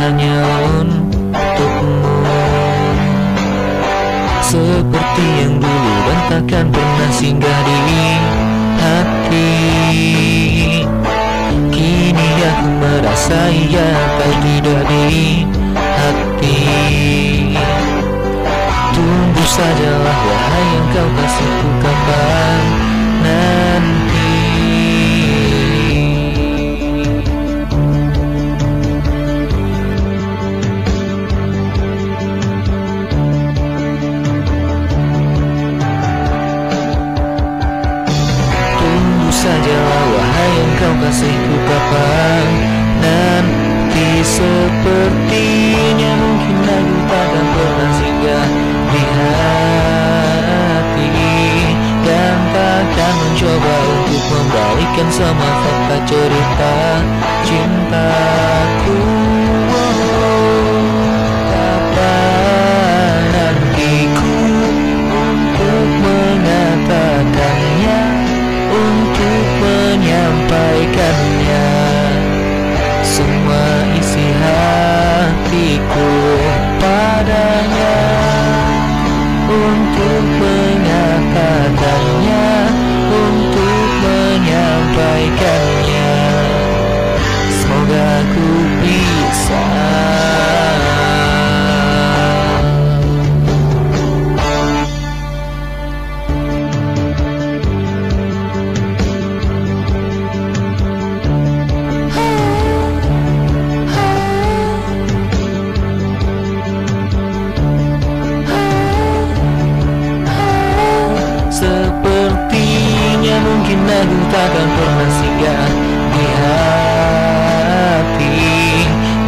hanya untukmu. Seperti yang dulu dan takkan pernah singgah di hati. Kini aku merasa ia tak tidak di hati. Tunggu sajalah wahai yang kau kasihku kapan sajalah wahai yang kau kasihku kapan Nanti sepertinya mungkin aku takkan pernah singgah di hati Dan takkan mencoba untuk membalikan semua fakta cerita cintaku Semua isi hatiku padanya Untuk mengatakannya Untuk menyampaikannya. Semoga ku bisa mungkin aku takkan pernah singgah di hati.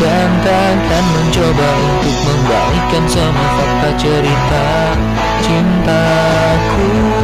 Dan takkan mencoba untuk membalikkan semua fakta cerita cintaku